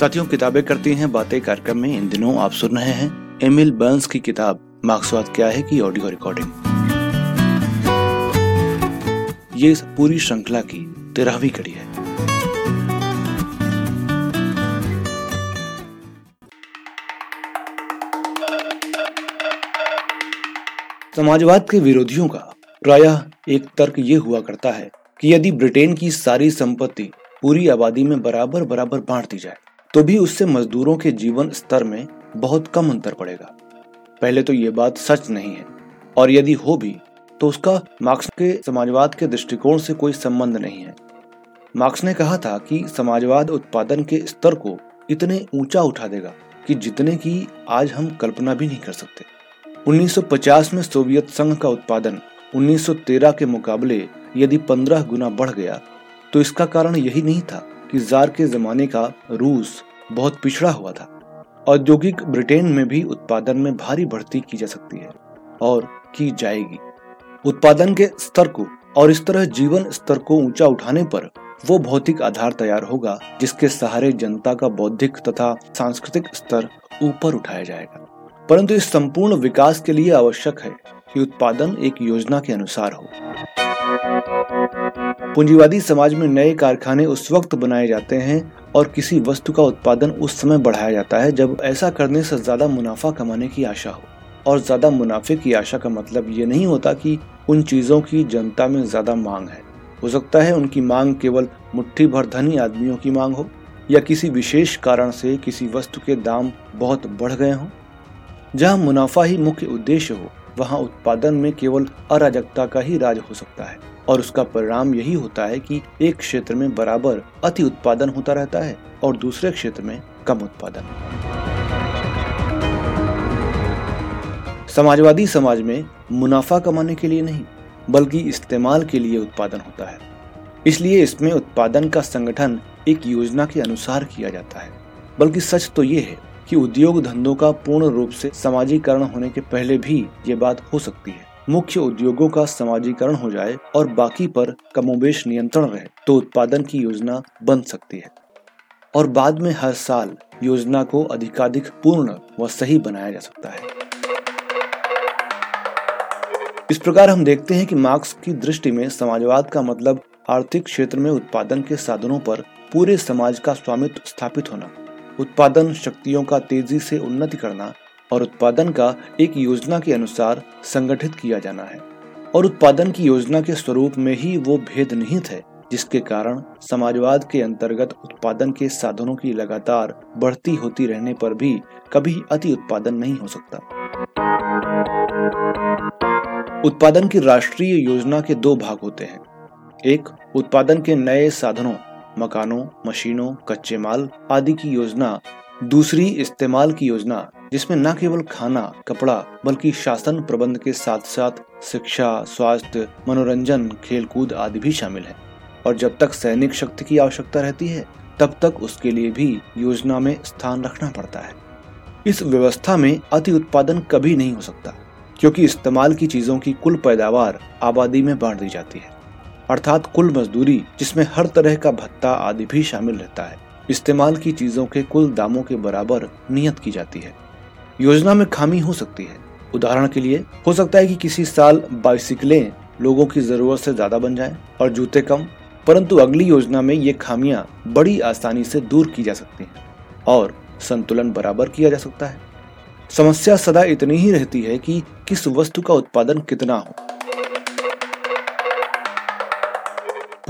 साथियों, किताबें करती हैं, बातें कार्यक्रम में, इन दिनों आप सुन रहे हैं एमिल बर्न्स की किताब, मार्क्सवाद क्या है की ऑडियो रिकॉर्डिंग। ये पूरी श्रृंखला की तेरहवीं कड़ी है। समाजवाद के विरोधियों का प्रायः एक तर्क ये हुआ करता है कि यदि ब्रिटेन की सारी संपत्ति पूरी आबादी में बराबर बराबर बांट दी जाए तो भी उससे मजदूरों के जीवन स्तर में बहुत कम अंतर पड़ेगा। पहले तो ये बात सच नहीं है, और यदि हो भी तो उसका मार्क्स के समाजवाद के दृष्टिकोण से कोई संबंध नहीं है। मार्क्स ने कहा था कि समाजवाद उत्पादन के स्तर को इतने ऊँचा उठा देगा कि जितने की आज हम कल्पना भी नहीं कर सकते। 1950 में सोवियत संघ का उत्पादन 1913 के मुकाबले यदि 15 गुना बढ़ गया तो इसका कारण यही नहीं था। कि जार के जमाने का रूस बहुत पिछड़ा हुआ था। औद्योगिक ब्रिटेन में भी उत्पादन में भारी बढ़ती की जा सकती है और की जाएगी। उत्पादन के स्तर को और इस तरह जीवन स्तर को ऊँचा उठाने पर वो भौतिक आधार तैयार होगा, जिसके सहारे जनता का बौद्धिक तथा सांस्कृतिक स्तर ऊपर उठाया जाएगा। परंतु इस संपूर्ण विकास के लिए आवश्यक है कि उत्पादन एक योजना के अनुसार हो। पूंजीवादी समाज में नए कारखाने उस वक्त बनाए जाते हैं और किसी वस्तु का उत्पादन उस समय बढ़ाया जाता है जब ऐसा करने से ज़्यादा मुनाफा कमाने की आशा हो। और ज़्यादा मुनाफे की आशा का मतलब ये नहीं होता कि उन चीज़ों की जनता में ज़्यादा मांग है। हो सकता है उनकी मांग केवल मुट्ठी भर धनी आदमियों की मांग हो या किसी विशेष कारण से किसी वस्तु के दाम बहुत बढ़ गए हों। जहाँ मुनाफा ही मुख्य उद्देश्य हो वहाँ उत्पादन में केवल अराजकता का ही राज हो सकता है, और उसका परिणाम यही होता है कि एक क्षेत्र में बराबर अति उत्पादन होता रहता है और दूसरे क्षेत्र में कम उत्पादन। समाजवादी समाज में मुनाफा कमाने के लिए नहीं, बल्कि इस्तेमाल के लिए उत्पादन होता है। इसलिए इसमें उत्पादन का संगठन एक योजना के अनुसार किया जाता है, बल्कि सच तो ये है कि उद्योग धंधों का पूर्ण रूप से समाजीकरण होने के पहले भी ये बात हो सकती है। मुख्य उद्योगों का समाजीकरण हो जाए और बाकी पर कमोबेश नियंत्रण रहे तो उत्पादन की योजना बन सकती है। और बाद में हर साल योजना को अधिकाधिक पूर्ण व सही बनाया जा सकता है। इस प्रकार हम देखते हैं कि मार्क्स की दृष्टि में समाजवाद का मतलब आर्थिक क्षेत्र में उत्पादन के साधनों पर पूरे समाज का स्वामित्व स्थापित होना। उत्पादन शक्तियों का तेज़ी से उन्नति करना और उत्पादन का एक योजना के अनुसार संगठित किया जाना है। और उत्पादन की योजना के स्वरूप में ही वो भेद निहित है, जिसके कारण समाजवाद के अंतर्गत उत्पादन के साधनों की लगातार बढ़ती होती रहने पर भी कभी अति उत्पादन नहीं हो सकता। उत्पादन की राष्ट्रीय योजना के दो भाग होते हैं। एक, उत्पादन के नए साधनों मकानों, मशीनों, कच्चे माल आदि की योजना, दूसरी इस्तेमाल की योजना, जिसमें न केवल खाना, कपड़ा, बल्कि शासन प्रबंध के साथ साथ शिक्षा, स्वास्थ्य, मनोरंजन, खेलकूद आदि भी शामिल है। और जब तक सैनिक शक्ति की आवश्यकता रहती है, तब तक उसके लिए भी योजना में स्थान रखना पड़ता है। इस व्यवस्था में अति उत्पादन कभी नहीं हो सकता, क्योंकि इस्तेमाल की चीज़ों की कुल पैदावार आबादी में बांट दी जाती है। अर्थात कुल मजदूरी, जिसमें हर तरह का भत्ता आदि भी शामिल रहता है। इस्तेमाल की चीज़ों के कुल दामों के बराबर नियत की जाती है। योजना में खामी हो सकती है। उदाहरण के लिए, हो सकता है कि किसी साल बाइसिकलें लोगों की ज़रूरत से ज़्यादा बन जाएँ और जूते कम, परंतु अगली योजना में ये खामियाँ बड़ी आसानी से दूर की जा सकती हैं और संतुलन बराबर किया जा सकता है। समस्या सदा इतनी ही रहती है कि किस वस्तु का उत्पादन कितना हो।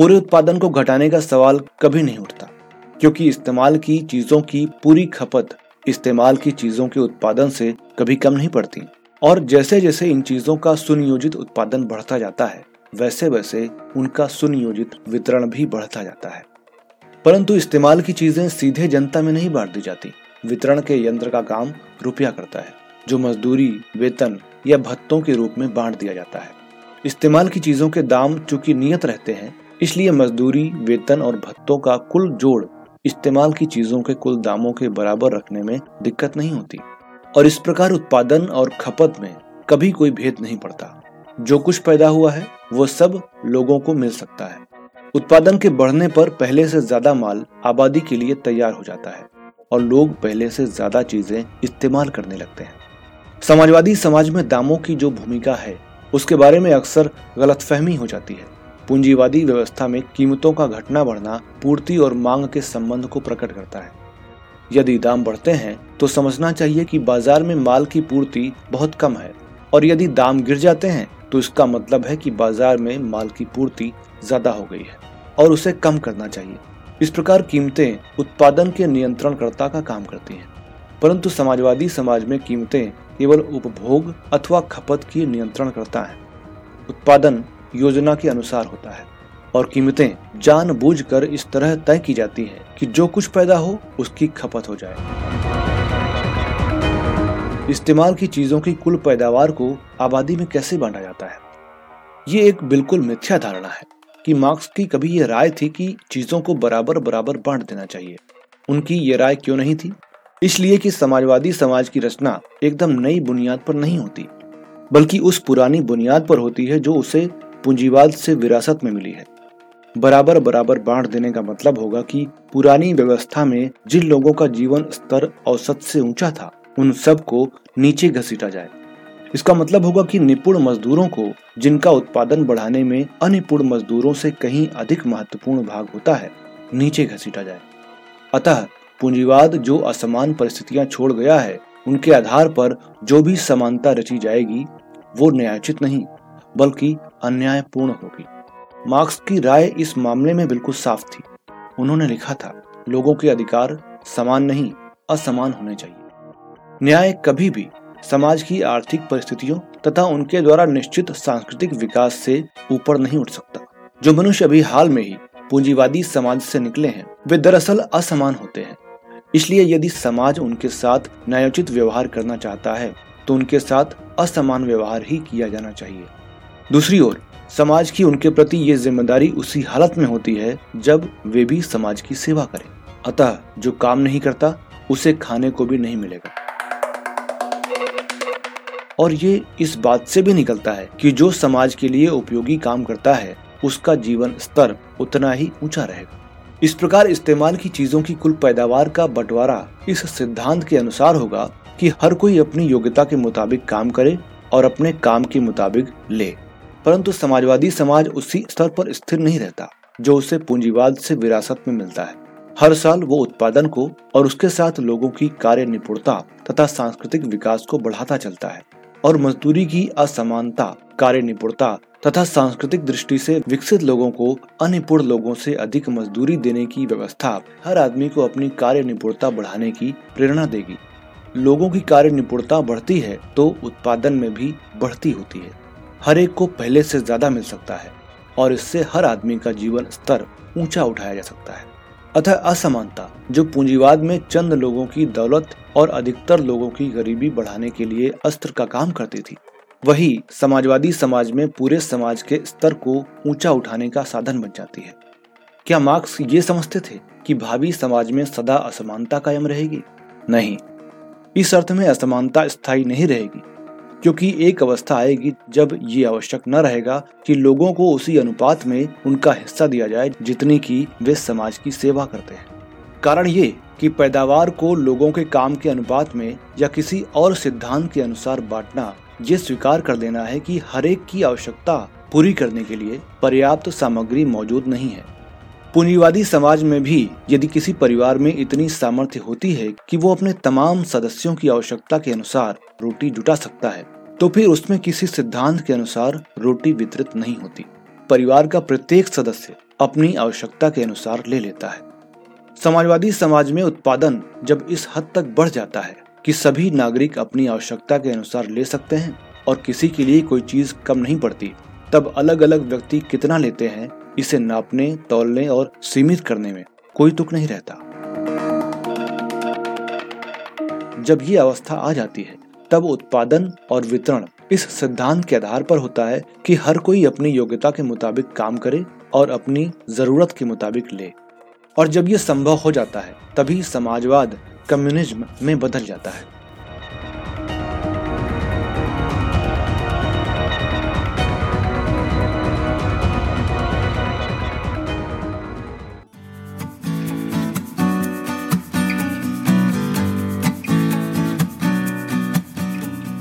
पूरे उत्पादन को घटाने का सवाल कभी नहीं उठता, क्योंकि इस्तेमाल की चीज़ों की पूरी खपत इस्तेमाल की चीज़ों के उत्पादन से कभी कम नहीं पड़ती। और जैसे जैसे इन चीज़ों का सुनियोजित उत्पादन बढ़ता जाता है वैसे वैसे उनका सुनियोजित वितरण भी बढ़ता जाता है। परंतु इस्तेमाल की चीज़ें सीधे जनता में नहीं बांट दी जाती। वितरण के यंत्र का काम रुपया करता है, जो मजदूरी, वेतन या भत्तों के रूप में बांट दिया जाता है। इस्तेमाल की चीज़ों के दाम चूँकि नियत रहते हैं इसलिए मजदूरी, वेतन और भत्तों का कुल जोड़ इस्तेमाल की चीज़ों के कुल दामों के बराबर रखने में दिक्कत नहीं होती। और इस प्रकार उत्पादन और खपत में कभी कोई भेद नहीं पड़ता। जो कुछ पैदा हुआ है, वो सब लोगों को मिल सकता है। उत्पादन के बढ़ने पर पहले से ज़्यादा माल आबादी के लिए तैयार हो जाता है और लोग पहले से ज़्यादा चीज़ें इस्तेमाल करने लगते हैं। समाजवादी समाज में दामों की जो भूमिका है, उसके बारे में अक्सर गलतफहमी हो जाती है। पूंजीवादी व्यवस्था में कीमतों का घटना बढ़ना पूर्ति और मांग के संबंध को प्रकट करता है। यदि दाम बढ़ते हैं तो समझना चाहिए कि बाज़ार में माल की पूर्ति बहुत कम है। और यदि दाम गिर जाते हैं तो इसका मतलब है कि बाज़ार में माल की पूर्ति ज़्यादा हो गई है और उसे कम करना चाहिए। इस प्रकार कीमतें उत्पादन के नियंत्रणकर्ता का काम करती हैं। परंतु समाजवादी समाज में कीमतें केवल उपभोग अथवा खपत की नियंत्रण करता है। उत्पादन योजना के अनुसार होता है और कीमतें जानबूझकर इस तरह तय की जाती है कि जो कुछ पैदा हो, उसकी खपत हो जाए। इस्तेमाल की चीज़ों की कुल पैदावार को आबादी में कैसे बांटा जाता है? ये एक बिल्कुल मिथ्या धारणा है कि मार्क्स की कभी ये राय थी कि चीज़ों को बराबर बराबर बांट देना चाहिए। उनकी ये राय क्यों नहीं थी? इसलिए कि समाजवादी समाज की रचना एकदम नई बुनियाद पर नहीं होती, बल्कि उस पुरानी बुनियाद पर होती है जो उसे पूंजीवाद से विरासत में मिली है। बराबर बराबर बांट देने का मतलब होगा कि पुरानी व्यवस्था में जिन लोगों का जीवन स्तर औसत से ऊँचा था, उन सबको नीचे घसीटा जाए। इसका मतलब होगा कि निपुण मजदूरों को, जिनका उत्पादन बढ़ाने में अनिपुण मजदूरों से कहीं अधिक महत्वपूर्ण भाग होता है, नीचे घसीटा जाए। अतः पूंजीवाद जो असमान परिस्थितियाँ छोड़ गया है, उनके आधार पर जो भी समानता रची जाएगी, वो न्यायोचित नहीं, बल्कि अन्यायपूर्ण होगी। मार्क्स की राय इस मामले में बिल्कुल साफ़ थी। उन्होंने लिखा था, लोगों के अधिकार समान नहीं, असमान होने चाहिए। न्याय कभी भी समाज की आर्थिक परिस्थितियों तथा उनके द्वारा निश्चित सांस्कृतिक विकास से ऊपर नहीं उठ सकता। जो मनुष्य अभी हाल में ही पूंजीवादी समाज से निकले हैं, वे दरअसल असमान होते हैं। इसलिए यदि समाज उनके साथ न्यायोचित व्यवहार करना चाहता है तो उनके साथ असमान व्यवहार ही किया जाना चाहिए। दूसरी ओर, समाज की उनके प्रति ये ज़िम्मेदारी उसी हालत में होती है जब वे भी समाज की सेवा करें। अतः, जो काम नहीं करता, उसे खाने को भी नहीं मिलेगा। और ये इस बात से भी निकलता है कि जो समाज के लिए उपयोगी काम करता है, उसका जीवन स्तर उतना ही ऊँचा रहेगा। इस प्रकार इस्तेमाल की चीज़ों की कुल पैदावार का बंटवारा इस सिद्धांत के अनुसार होगा कि हर कोई अपनी योग्यता के मुताबिक काम करे और अपने काम के मुताबिक ले। परंतु समाजवादी समाज उसी स्तर पर स्थिर नहीं रहता, जो उसे पूंजीवाद से विरासत में मिलता है। हर साल वो उत्पादन को और उसके साथ लोगों की कार्य निपुणता तथा सांस्कृतिक विकास को बढ़ाता चलता है और मजदूरी की असमानता, कार्य निपुणता तथा सांस्कृतिक दृष्टि से विकसित लोगों को अनिपुण लोगों से अधिक मजदूरी देने की व्यवस्था हर आदमी को अपनी कार्य निपुणता बढ़ाने की प्रेरणा देगी। लोगों की कार्य निपुणता बढ़ती है तो उत्पादन में भी बढ़ती होती है। हर एक को पहले से ज़्यादा मिल सकता है और इससे हर आदमी का जीवन स्तर ऊँचा उठाया जा सकता है। अतः असमानता, जो पूंजीवाद में चंद लोगों की दौलत और अधिकतर लोगों की गरीबी बढ़ाने के लिए अस्त्र का काम करती थी, वही समाजवादी समाज में पूरे समाज के स्तर को ऊँचा उठाने का साधन बन जाती है। क्या मार्क्स ये समझते थे कि भावी समाज में सदा असमानता कायम रहेगी? नहीं। इस अर्थ में असमानता स्थायी नहीं रहेगी। क्योंकि एक अवस्था आएगी जब ये आवश्यक न रहेगा कि लोगों को उसी अनुपात में उनका हिस्सा दिया जाए जितनी की वे समाज की सेवा करते हैं। कारण ये कि पैदावार को लोगों के काम के अनुपात में या किसी और सिद्धांत के अनुसार बांटना, ये स्वीकार कर लेना है कि हरेक की आवश्यकता पूरी करने के लिए पर्याप्त सामग्री मौजूद नहीं है। पूंजीवादी समाज में भी यदि किसी परिवार में इतनी सामर्थ्य होती है कि वो अपने तमाम सदस्यों की आवश्यकता के अनुसार रोटी जुटा सकता है तो फिर उसमें किसी सिद्धांत के अनुसार रोटी वितरित नहीं होती। परिवार का प्रत्येक सदस्य अपनी आवश्यकता के अनुसार ले लेता है। समाजवादी समाज में उत्पादन जब इस हद तक बढ़ जाता है कि सभी नागरिक अपनी आवश्यकता के अनुसार ले सकते हैं और किसी के लिए कोई चीज़ कम नहीं पड़ती, तब अलग अलग व्यक्ति कितना लेते हैं इसे नापने, तोलने और सीमित करने में कोई तुक नहीं रहता। जब ये अवस्था आ जाती है, तब उत्पादन और वितरण इस सिद्धांत के आधार पर होता है कि हर कोई अपनी योग्यता के मुताबिक काम करे और अपनी ज़रूरत के मुताबिक ले। और जब ये संभव हो जाता है, तभी समाजवाद, कम्युनिज्म में बदल जाता है।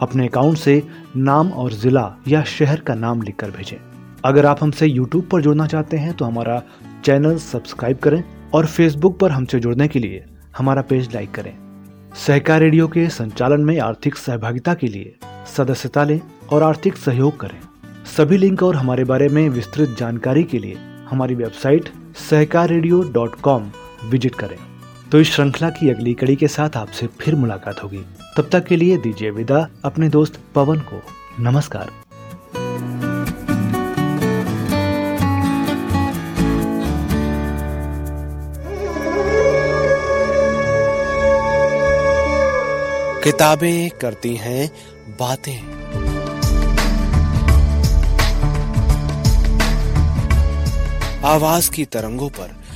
अपने अकाउंट से नाम और जिला या शहर का नाम लिखकर भेजें। अगर आप हमसे यूट्यूब पर जुड़ना चाहते हैं तो हमारा चैनल सब्सक्राइब करें और फेसबुक पर हमसे जुड़ने के लिए हमारा पेज लाइक करें। सहकार रेडियो के संचालन में आर्थिक सहभागिता के लिए सदस्यता लें और आर्थिक सहयोग करें। सभी लिंक और हमारे बारे में विस्तृत जानकारी के लिए हमारी वेबसाइट सहकार विज़िट करें। तो इस श्रृंखला की अगली कड़ी के साथ आपसे फिर मुलाकात होगी। तब तक के लिए दीजिए विदा, अपने दोस्त पवन को नमस्कार। किताबें करती हैं, बातें। आवाज़ की तरंगों पर